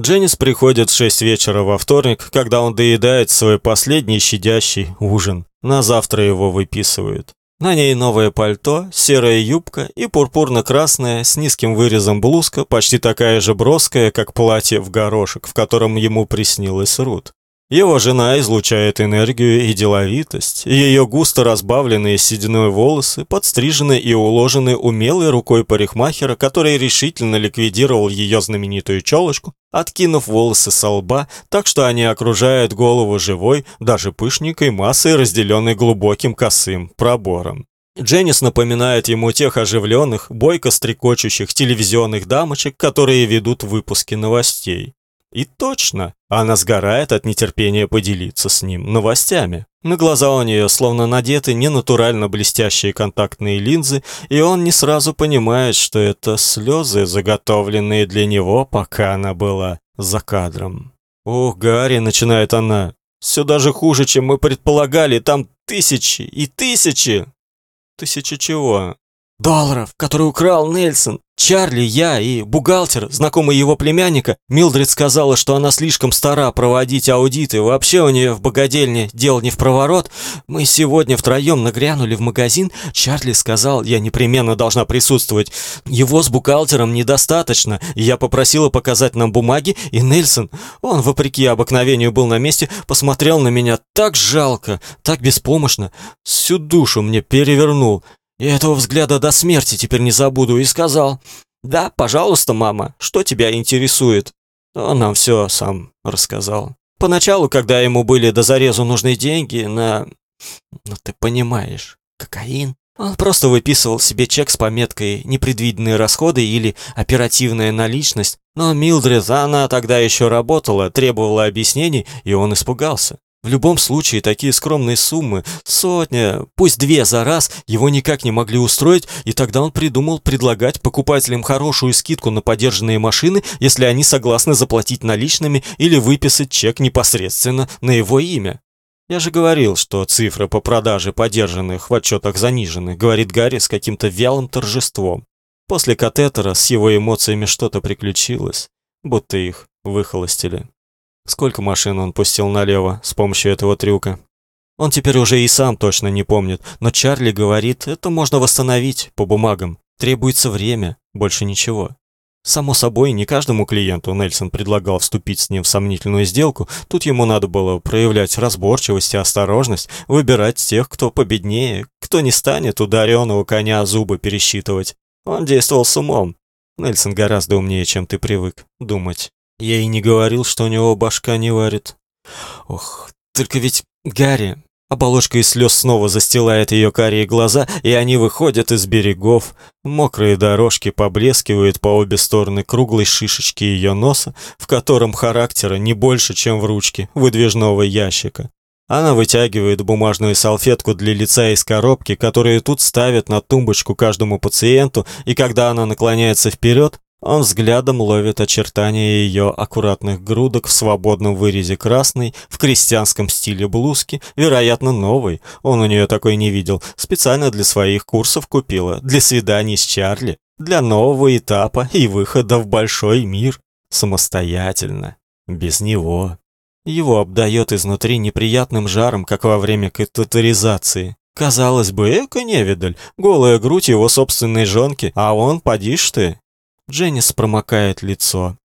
Дженнис приходит в шесть вечера во вторник, когда он доедает свой последний щадящий ужин. На завтра его выписывают. На ней новое пальто, серая юбка и пурпурно-красная с низким вырезом блузка, почти такая же броская, как платье в горошек, в котором ему приснилась Рут. Его жена излучает энергию и деловитость. Ее густо разбавленные сединой волосы подстрижены и уложены умелой рукой парикмахера, который решительно ликвидировал ее знаменитую челочку, откинув волосы со лба, так что они окружают голову живой, даже пышненькой массой, разделенной глубоким косым пробором. Дженнис напоминает ему тех оживленных, бойко стрекочущих телевизионных дамочек, которые ведут выпуски новостей. И точно, она сгорает от нетерпения поделиться с ним новостями. На глаза у нее словно надеты ненатурально блестящие контактные линзы, и он не сразу понимает, что это слезы, заготовленные для него, пока она была за кадром. «Ох, Гарри», — начинает она, — «все даже хуже, чем мы предполагали, там тысячи и тысячи». «Тысячи чего?» Долларов, который украл Нельсон. Чарли, я и бухгалтер, знакомый его племянника. Милдред сказала, что она слишком стара проводить аудиты. Вообще у нее в богадельне дел не в проворот. Мы сегодня втроем нагрянули в магазин. Чарли сказал, я непременно должна присутствовать. Его с бухгалтером недостаточно. Я попросила показать нам бумаги, и Нельсон, он, вопреки обыкновению, был на месте, посмотрел на меня так жалко, так беспомощно. Всю душу мне перевернул. И этого взгляда до смерти теперь не забуду, и сказал, «Да, пожалуйста, мама, что тебя интересует?» Он нам все сам рассказал. Поначалу, когда ему были до зарезу нужны деньги на... Ну, ты понимаешь, кокаин. Он просто выписывал себе чек с пометкой «непредвиденные расходы» или «оперативная наличность». Но Милдред, она тогда еще работала, требовала объяснений, и он испугался. В любом случае, такие скромные суммы, сотня, пусть две за раз, его никак не могли устроить, и тогда он придумал предлагать покупателям хорошую скидку на подержанные машины, если они согласны заплатить наличными или выписать чек непосредственно на его имя. Я же говорил, что цифры по продаже подержанных в отчетах занижены, говорит Гарри с каким-то вялым торжеством. После катетера с его эмоциями что-то приключилось, будто их выхолостили. Сколько машин он пустил налево с помощью этого трюка? Он теперь уже и сам точно не помнит, но Чарли говорит, это можно восстановить по бумагам. Требуется время, больше ничего. Само собой, не каждому клиенту Нельсон предлагал вступить с ним в сомнительную сделку, тут ему надо было проявлять разборчивость и осторожность, выбирать тех, кто победнее, кто не станет ударенного коня зубы пересчитывать. Он действовал с умом. Нельсон гораздо умнее, чем ты привык думать. Я и не говорил, что у него башка не варит. Ох, только ведь Гарри... Оболочка из слез снова застилает ее карие глаза, и они выходят из берегов. Мокрые дорожки поблескивают по обе стороны круглой шишечки ее носа, в котором характера не больше, чем в ручке выдвижного ящика. Она вытягивает бумажную салфетку для лица из коробки, которую тут ставят на тумбочку каждому пациенту, и когда она наклоняется вперед, он взглядом ловит очертания ее аккуратных грудок в свободном вырезе красной, в крестьянском стиле блузки, вероятно, новой. Он у нее такой не видел. Специально для своих курсов купила, для свиданий с Чарли, для нового этапа и выхода в большой мир. Самостоятельно. Без него. Его обдает изнутри неприятным жаром, как во время катетеризации. Казалось бы, эко-невидаль, голая грудь его собственной жонки, а он, подишь ты, Дженнис промокает лицо.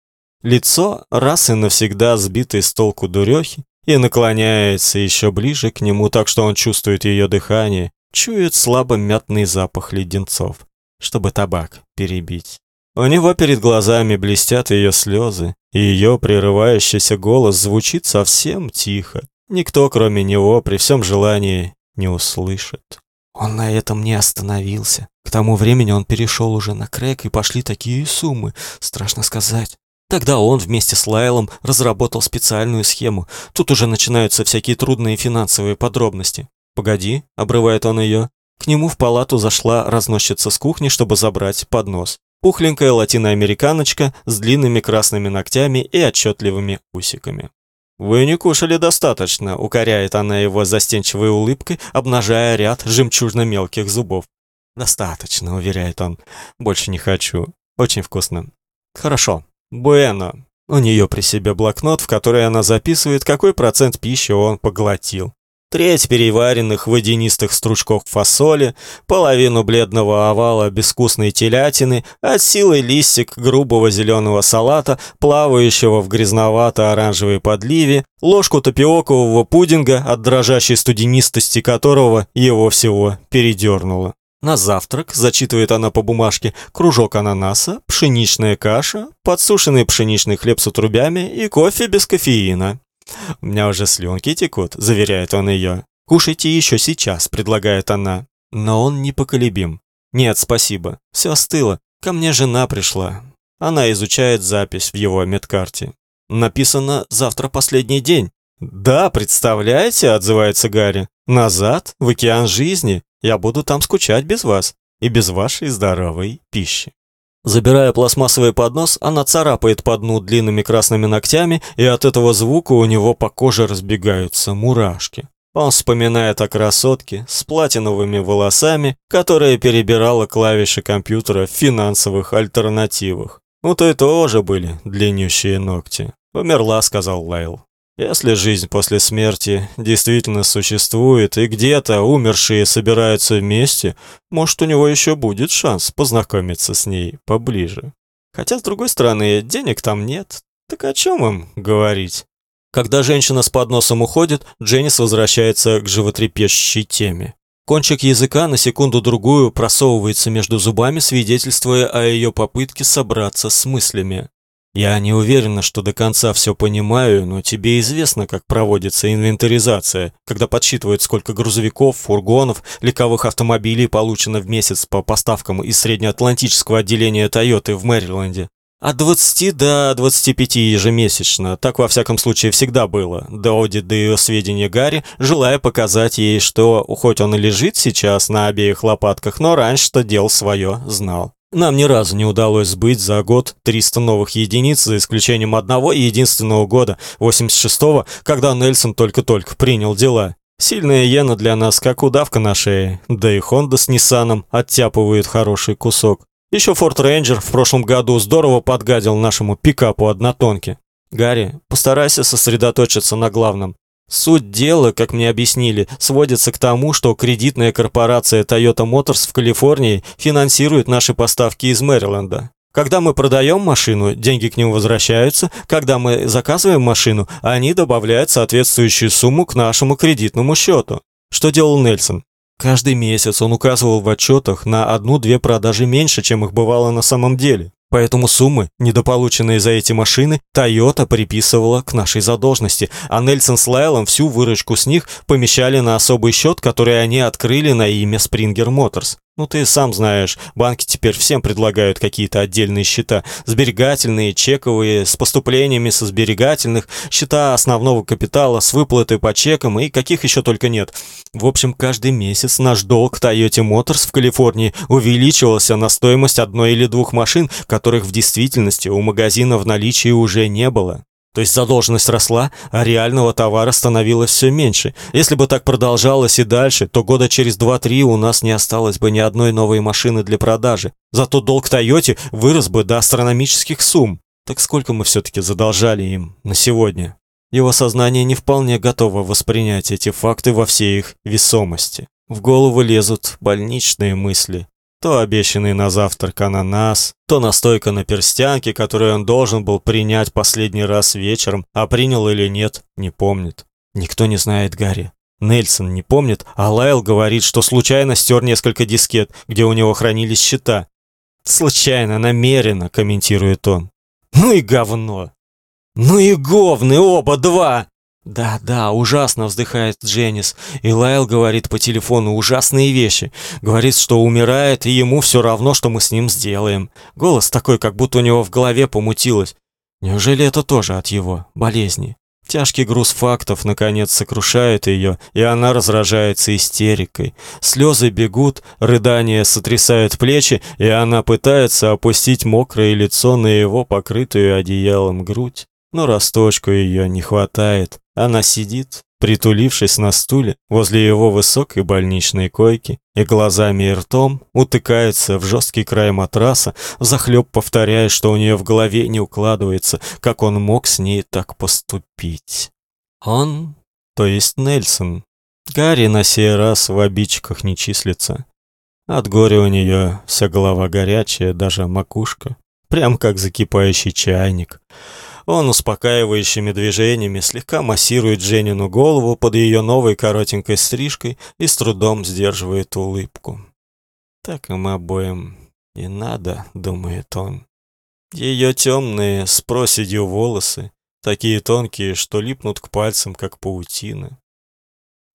Лицо, раз и навсегда сбитое с толку дурехи, и наклоняется еще ближе к нему, так что он чувствует ее дыхание, чует слабо мятный запах леденцов, чтобы табак перебить. У него перед глазами блестят ее слезы, и ее прерывающийся голос звучит совсем тихо. Никто, кроме него, при всем желании, не услышит. Он на этом не остановился. К тому времени он перешел уже на крэк, и пошли такие суммы, страшно сказать. Тогда он вместе с Лайлом разработал специальную схему. Тут уже начинаются всякие трудные финансовые подробности. «Погоди», — обрывает он ее. К нему в палату зашла разносчица с кухни, чтобы забрать поднос. Пухленькая латиноамериканочка с длинными красными ногтями и отчетливыми усиками. «Вы не кушали достаточно», — укоряет она его застенчивой улыбкой, обнажая ряд жемчужно-мелких зубов. «Достаточно», — уверяет он. «Больше не хочу. Очень вкусно». «Хорошо. Буэно. У нее при себе блокнот, в который она записывает, какой процент пищи он поглотил треть переваренных водянистых стручков фасоли, половину бледного овала безвкусной телятины, от силы листик грубого зеленого салата, плавающего в грязновато-оранжевой подливе, ложку тапиокового пудинга, от дрожащей студенистости которого его всего передернуло. На завтрак, зачитывает она по бумажке, кружок ананаса, пшеничная каша, подсушенный пшеничный хлеб с отрубями и кофе без кофеина. «У меня уже слюнки текут», — заверяет он ее. «Кушайте еще сейчас», — предлагает она. Но он непоколебим. «Нет, спасибо. Все остыло. Ко мне жена пришла». Она изучает запись в его медкарте. Написано «завтра последний день». «Да, представляете», — отзывается Гарри. «Назад, в океан жизни. Я буду там скучать без вас и без вашей здоровой пищи». Забирая пластмассовый поднос, она царапает по дну длинными красными ногтями, и от этого звука у него по коже разбегаются мурашки. Он вспоминает о красотке с платиновыми волосами, которая перебирала клавиши компьютера в финансовых альтернативах. У той тоже были длиннющие ногти. «Умерла», — сказал Лайл. Если жизнь после смерти действительно существует, и где-то умершие собираются вместе, может, у него еще будет шанс познакомиться с ней поближе. Хотя, с другой стороны, денег там нет. Так о чем им говорить? Когда женщина с подносом уходит, Дженнис возвращается к животрепещущей теме. Кончик языка на секунду-другую просовывается между зубами, свидетельствуя о ее попытке собраться с мыслями. Я не уверена, что до конца все понимаю, но тебе известно, как проводится инвентаризация, когда подсчитывают, сколько грузовиков, фургонов, легковых автомобилей получено в месяц по поставкам из среднеатлантического отделения Toyota в Мэриленде. От 20 до 25 ежемесячно, так во всяком случае всегда было. Доводит до ее сведения Гарри, желая показать ей, что, хоть он и лежит сейчас на обеих лопатках, но раньше-то дел свое знал. Нам ни разу не удалось сбыть за год 300 новых единиц, за исключением одного единственного года, 86-го, когда Нельсон только-только принял дела. Сильная иена для нас, как удавка на шее, да и Хонда с Ниссаном оттяпывает хороший кусок. Еще Форд Рейнджер в прошлом году здорово подгадил нашему пикапу однотонке. Гарри, постарайся сосредоточиться на главном. Суть дела, как мне объяснили, сводится к тому, что кредитная корпорация Toyota Motors в Калифорнии финансирует наши поставки из Мэриленда. Когда мы продаем машину, деньги к ним возвращаются. Когда мы заказываем машину, они добавляют соответствующую сумму к нашему кредитному счету. Что делал Нельсон? Каждый месяц он указывал в отчетах на одну-две продажи меньше, чем их бывало на самом деле. Поэтому суммы, недополученные за эти машины, Toyota приписывала к нашей задолженности, а Нельсон с Лайлом всю выручку с них помещали на особый счет, который они открыли на имя Springer Motors. Ну ты сам знаешь, банки теперь всем предлагают какие-то отдельные счета, сберегательные, чековые, с поступлениями со сберегательных, счета основного капитала с выплатой по чекам и каких еще только нет. В общем, каждый месяц наш долг Toyota Motors в Калифорнии увеличивался на стоимость одной или двух машин, которых в действительности у магазина в наличии уже не было. То есть задолженность росла, а реального товара становилось все меньше. Если бы так продолжалось и дальше, то года через 2-3 у нас не осталось бы ни одной новой машины для продажи. Зато долг Тойоте вырос бы до астрономических сумм. Так сколько мы все-таки задолжали им на сегодня? Его сознание не вполне готово воспринять эти факты во всей их весомости. В голову лезут больничные мысли. То обещанный на завтрак ананас, то настойка на перстянке, которую он должен был принять последний раз вечером, а принял или нет, не помнит. Никто не знает Гарри. Нельсон не помнит, а Лайл говорит, что случайно стер несколько дискет, где у него хранились счета. «Случайно, намеренно», — комментирует он. «Ну и говно!» «Ну и говны оба два!» «Да, да, ужасно», — вздыхает Дженнис. И Лайл говорит по телефону ужасные вещи. Говорит, что умирает, и ему все равно, что мы с ним сделаем. Голос такой, как будто у него в голове помутилось. Неужели это тоже от его болезни? Тяжкий груз фактов, наконец, сокрушает ее, и она разражается истерикой. Слезы бегут, рыдания сотрясают плечи, и она пытается опустить мокрое лицо на его покрытую одеялом грудь. Но росточку ее не хватает. Она сидит, притулившись на стуле возле его высокой больничной койки и глазами и ртом утыкается в жесткий край матраса, захлеб повторяя, что у нее в голове не укладывается, как он мог с ней так поступить. Он, то есть Нельсон. Гарри на сей раз в обидчиках не числится. От горя у нее вся голова горячая, даже макушка, прям как закипающий чайник. Он успокаивающими движениями слегка массирует Женину голову под ее новой коротенькой стрижкой и с трудом сдерживает улыбку. Так им обоим и надо, думает он. Ее темные с проседью волосы, такие тонкие, что липнут к пальцам, как паутина.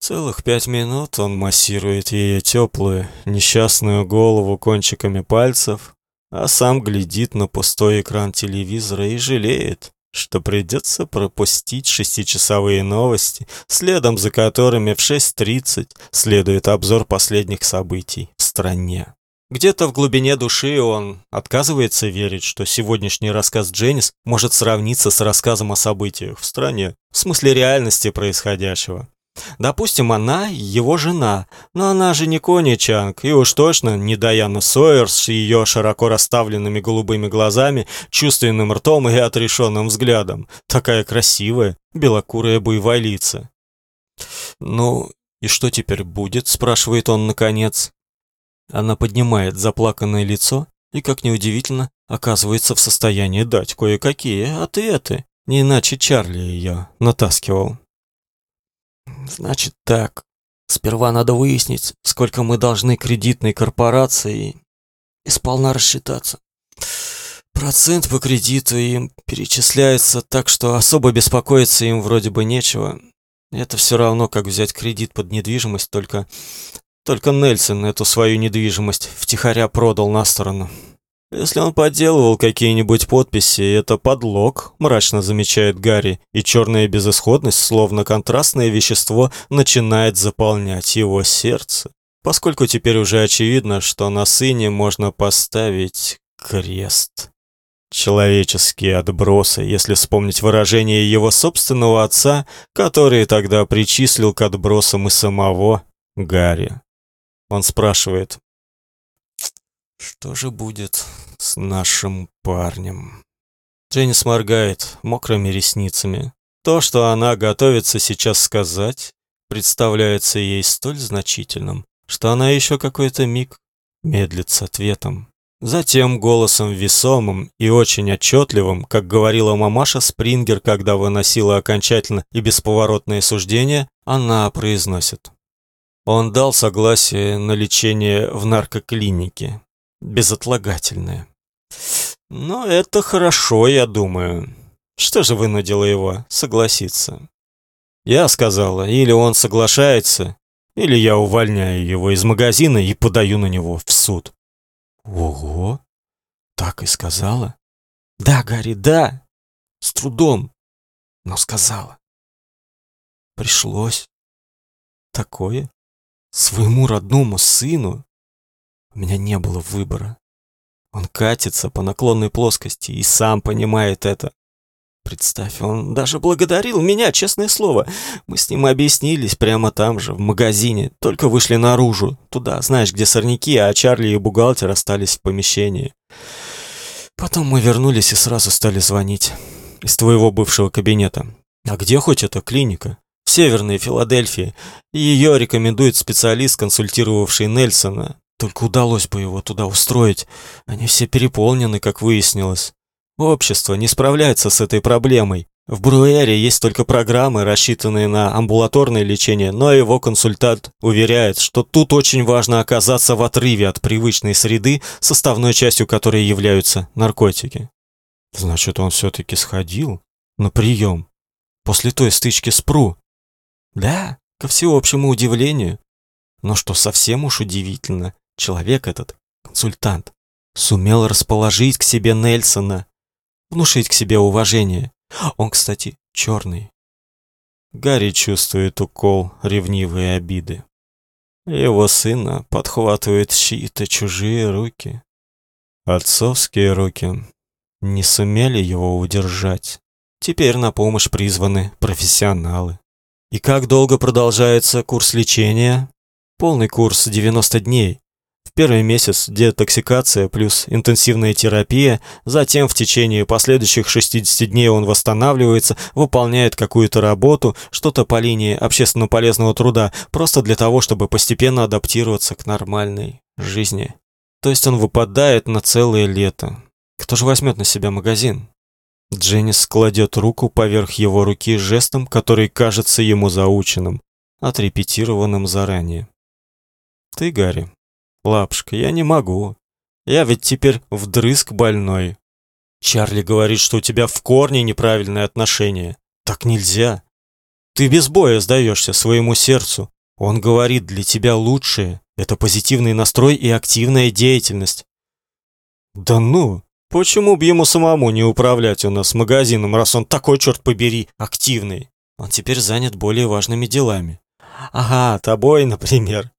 Целых пять минут он массирует ее теплую, несчастную голову кончиками пальцев, а сам глядит на пустой экран телевизора и жалеет, что придется пропустить шестичасовые новости, следом за которыми в 6.30 следует обзор последних событий в стране. Где-то в глубине души он отказывается верить, что сегодняшний рассказ Дженнис может сравниться с рассказом о событиях в стране, в смысле реальности происходящего. Допустим, она его жена, но она же не Кони Чанг, и уж точно не Даяна Сойер с ее широко расставленными голубыми глазами, чувственным ртом и отрешенным взглядом. Такая красивая, белокурая буйволица. «Ну, и что теперь будет?» – спрашивает он наконец. Она поднимает заплаканное лицо и, как неудивительно, оказывается в состоянии дать кое-какие ответы. Не иначе Чарли ее натаскивал. Значит так. Сперва надо выяснить, сколько мы должны кредитной корпорации и сполна рассчитаться. Процент по кредиту им перечисляется так, что особо беспокоиться им вроде бы нечего. Это все равно, как взять кредит под недвижимость, только... Только Нельсон эту свою недвижимость втихаря продал на сторону. Если он подделывал какие-нибудь подписи, это подлог, мрачно замечает Гарри, и черная безысходность, словно контрастное вещество, начинает заполнять его сердце. Поскольку теперь уже очевидно, что на сыне можно поставить крест. Человеческие отбросы, если вспомнить выражение его собственного отца, который тогда причислил к отбросам и самого Гарри. Он спрашивает, что же будет с нашим парнем? Дженнис моргает мокрыми ресницами. То, что она готовится сейчас сказать, представляется ей столь значительным, что она еще какой-то миг медлит с ответом. Затем голосом весомым и очень отчетливым, как говорила мамаша Спрингер, когда выносила окончательно и бесповоротное суждение, она произносит. Он дал согласие на лечение в наркоклинике безотлагательное. Но это хорошо, я думаю. Что же вынудило его согласиться? Я сказала, или он соглашается, или я увольняю его из магазина и подаю на него в суд. Ого! Так и сказала? Да, Гарри, да. С трудом, но сказала. Пришлось. Такое своему родному сыну у меня не было выбора. Он катится по наклонной плоскости и сам понимает это. Представь, он даже благодарил меня, честное слово. Мы с ним объяснились прямо там же, в магазине, только вышли наружу, туда, знаешь, где сорняки, а Чарли и бухгалтер остались в помещении. Потом мы вернулись и сразу стали звонить. Из твоего бывшего кабинета. А где хоть эта клиника? В Северной Филадельфии. Ее рекомендует специалист, консультировавший Нельсона. Только удалось бы его туда устроить. Они все переполнены, как выяснилось. Общество не справляется с этой проблемой. В Бруэре есть только программы, рассчитанные на амбулаторное лечение, но его консультант уверяет, что тут очень важно оказаться в отрыве от привычной среды, составной частью которой являются наркотики. Значит, он все-таки сходил на прием после той стычки с Пру. Да, ко всеобщему удивлению. Но что совсем уж удивительно, Человек этот, консультант, сумел расположить к себе Нельсона, внушить к себе уважение. Он, кстати, черный. Гарри чувствует укол ревнивой обиды. Его сына подхватывают чьи-то чужие руки. Отцовские руки не сумели его удержать. Теперь на помощь призваны профессионалы. И как долго продолжается курс лечения? Полный курс 90 дней. В первый месяц детоксикация плюс интенсивная терапия, затем в течение последующих 60 дней он восстанавливается, выполняет какую-то работу, что-то по линии общественно полезного труда, просто для того, чтобы постепенно адаптироваться к нормальной жизни. То есть он выпадает на целое лето. Кто же возьмет на себя магазин? Дженнис кладет руку поверх его руки жестом, который кажется ему заученным, отрепетированным заранее. Ты, Гарри, лапушка, я не могу. Я ведь теперь вдрызг больной. Чарли говорит, что у тебя в корне неправильное отношение. Так нельзя. Ты без боя сдаешься своему сердцу. Он говорит, для тебя лучшее – это позитивный настрой и активная деятельность. Да ну, почему бы ему самому не управлять у нас магазином, раз он такой, черт побери, активный? Он теперь занят более важными делами. Ага, тобой, например.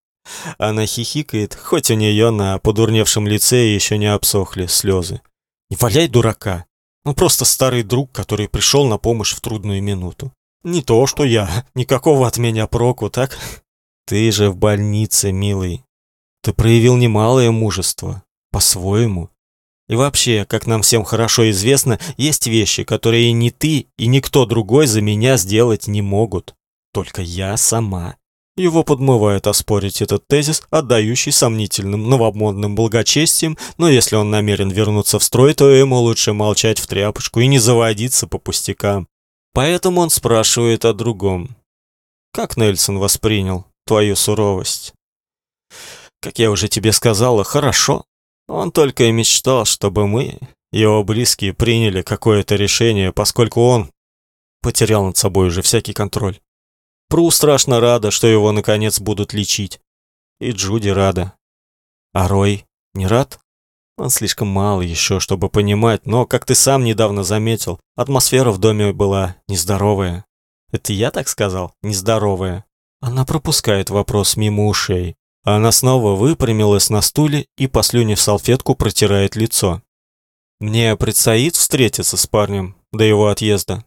Она хихикает, хоть у нее на подурневшем лице еще не обсохли слезы. Не валяй дурака. Ну просто старый друг, который пришел на помощь в трудную минуту. Не то, что я. Никакого от меня проку, так? Ты же в больнице, милый. Ты проявил немалое мужество. По-своему. И вообще, как нам всем хорошо известно, есть вещи, которые ни ты и никто другой за меня сделать не могут. Только я сама. Его подмывает оспорить этот тезис, отдающий сомнительным новомодным благочестием, но если он намерен вернуться в строй, то ему лучше молчать в тряпочку и не заводиться по пустякам. Поэтому он спрашивает о другом. Как Нельсон воспринял твою суровость? Как я уже тебе сказала, хорошо. Он только и мечтал, чтобы мы, его близкие, приняли какое-то решение, поскольку он потерял над собой уже всякий контроль. Пру страшно рада, что его наконец будут лечить. И Джуди рада. А Рой не рад? Он слишком мал еще, чтобы понимать, но, как ты сам недавно заметил, атмосфера в доме была нездоровая. Это я так сказал? Нездоровая. Она пропускает вопрос мимо ушей. Она снова выпрямилась на стуле и, послюнив салфетку, протирает лицо. Мне предстоит встретиться с парнем до его отъезда?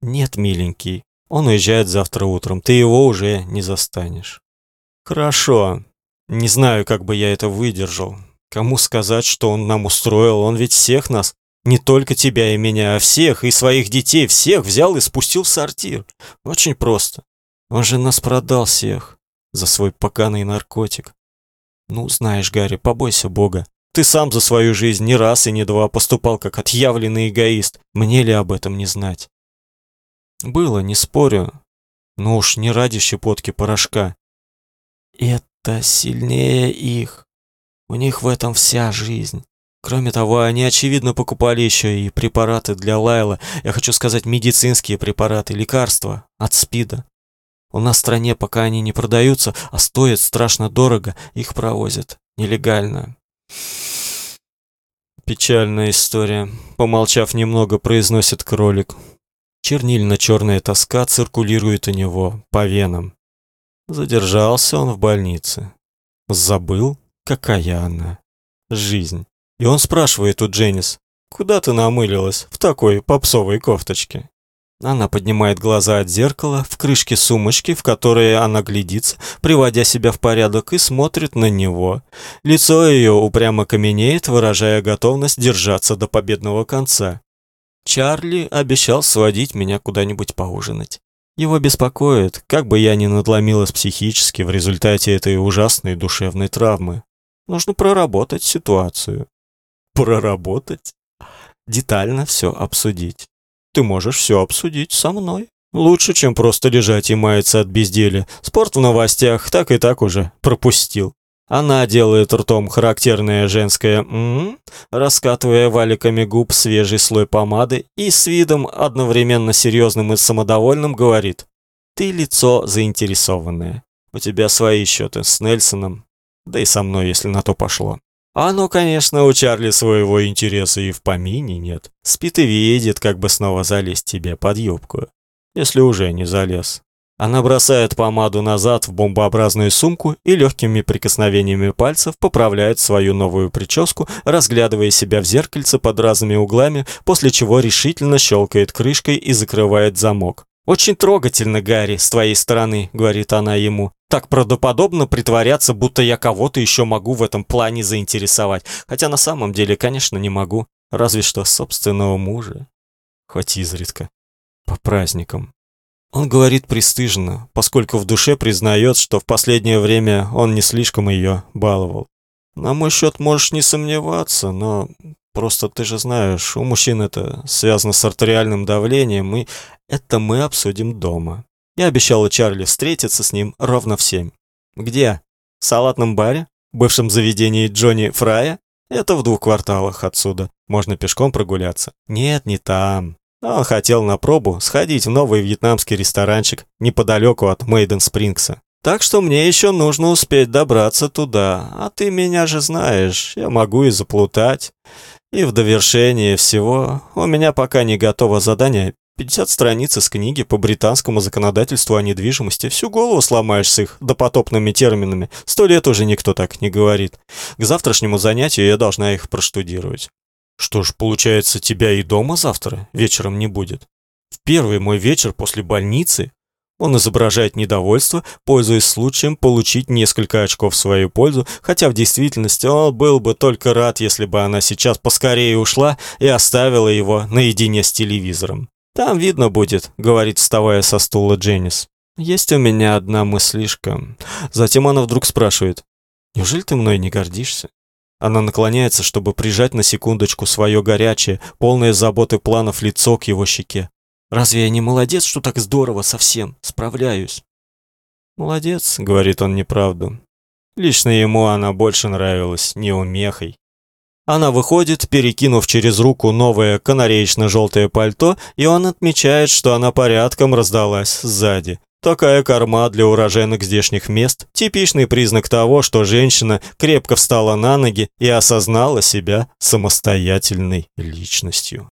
Нет, миленький. Он уезжает завтра утром, ты его уже не застанешь. Хорошо. Не знаю, как бы я это выдержал. Кому сказать, что он нам устроил? Он ведь всех нас, не только тебя и меня, а всех, и своих детей, всех взял и спустил в сортир. Очень просто. Он же нас продал всех за свой поганый наркотик. Ну, знаешь, Гарри, побойся Бога. Ты сам за свою жизнь не раз и не два поступал как отъявленный эгоист. Мне ли об этом не знать? Было, не спорю. Но уж не ради щепотки порошка. Это сильнее их. У них в этом вся жизнь. Кроме того, они, очевидно, покупали еще и препараты для Лайла. Я хочу сказать, медицинские препараты, лекарства от СПИДа. У нас в стране пока они не продаются, а стоят страшно дорого, их провозят нелегально. Печальная история. Помолчав немного, произносит кролик. Чернильно-черная тоска циркулирует у него по венам. Задержался он в больнице. Забыл, какая она. Жизнь. И он спрашивает у Дженнис, «Куда ты намылилась в такой попсовой кофточке?» Она поднимает глаза от зеркала в крышке сумочки, в которой она глядится, приводя себя в порядок, и смотрит на него. Лицо ее упрямо каменеет, выражая готовность держаться до победного конца. Чарли обещал сводить меня куда-нибудь поужинать. Его беспокоит, как бы я ни надломилась психически в результате этой ужасной душевной травмы. Нужно проработать ситуацию. Проработать? Детально все обсудить. Ты можешь все обсудить со мной. Лучше, чем просто лежать и маяться от безделия. Спорт в новостях так и так уже пропустил. Она делает ртом характерное женское «м-м», раскатывая валиками губ свежий слой помады и с видом одновременно серьезным и самодовольным говорит «Ты лицо заинтересованное. У тебя свои счеты с Нельсоном, да и со мной, если на то пошло». А ну, конечно, у Чарли своего интереса и в помине нет. Спит и видит, как бы снова залезть тебе под юбку. Если уже не залез. Она бросает помаду назад в бомбообразную сумку и легкими прикосновениями пальцев поправляет свою новую прическу, разглядывая себя в зеркальце под разными углами, после чего решительно щелкает крышкой и закрывает замок. «Очень трогательно, Гарри, с твоей стороны», — говорит она ему. «Так правдоподобно притворяться, будто я кого-то еще могу в этом плане заинтересовать. Хотя на самом деле, конечно, не могу. Разве что собственного мужа. Хоть изредка. По праздникам». Он говорит пристыженно, поскольку в душе признает, что в последнее время он не слишком ее баловал. На мой счет можешь не сомневаться, но просто ты же знаешь, у мужчин это связано с артериальным давлением, и это мы обсудим дома. Я обещала Чарли встретиться с ним ровно в семь. Где? В салатном баре? В бывшем заведении Джонни Фрая? Это в двух кварталах отсюда. Можно пешком прогуляться. Нет, не там. Он хотел на пробу сходить в новый вьетнамский ресторанчик неподалеку от Мейден Спрингса. Так что мне еще нужно успеть добраться туда, а ты меня же знаешь, я могу и заплутать. И в довершение всего, у меня пока не готово задание 50 страниц из книги по британскому законодательству о недвижимости. Всю голову сломаешь с их допотопными терминами. Сто лет уже никто так не говорит. К завтрашнему занятию я должна их проштудировать. Что ж, получается, тебя и дома завтра вечером не будет? В первый мой вечер после больницы он изображает недовольство, пользуясь случаем получить несколько очков в свою пользу, хотя в действительности он был бы только рад, если бы она сейчас поскорее ушла и оставила его наедине с телевизором. «Там видно будет», — говорит, вставая со стула Дженнис. «Есть у меня одна мыслишка». Затем она вдруг спрашивает, «Неужели ты мной не гордишься?» Она наклоняется, чтобы прижать на секундочку свое горячее, полное заботы планов лицо к его щеке. «Разве я не молодец, что так здорово совсем справляюсь?» «Молодец», — говорит он неправду. Лично ему она больше нравилась неумехой. Она выходит, перекинув через руку новое канареечно-желтое пальто, и он отмечает, что она порядком раздалась сзади. Такая корма для уроженок здешних мест – типичный признак того, что женщина крепко встала на ноги и осознала себя самостоятельной личностью.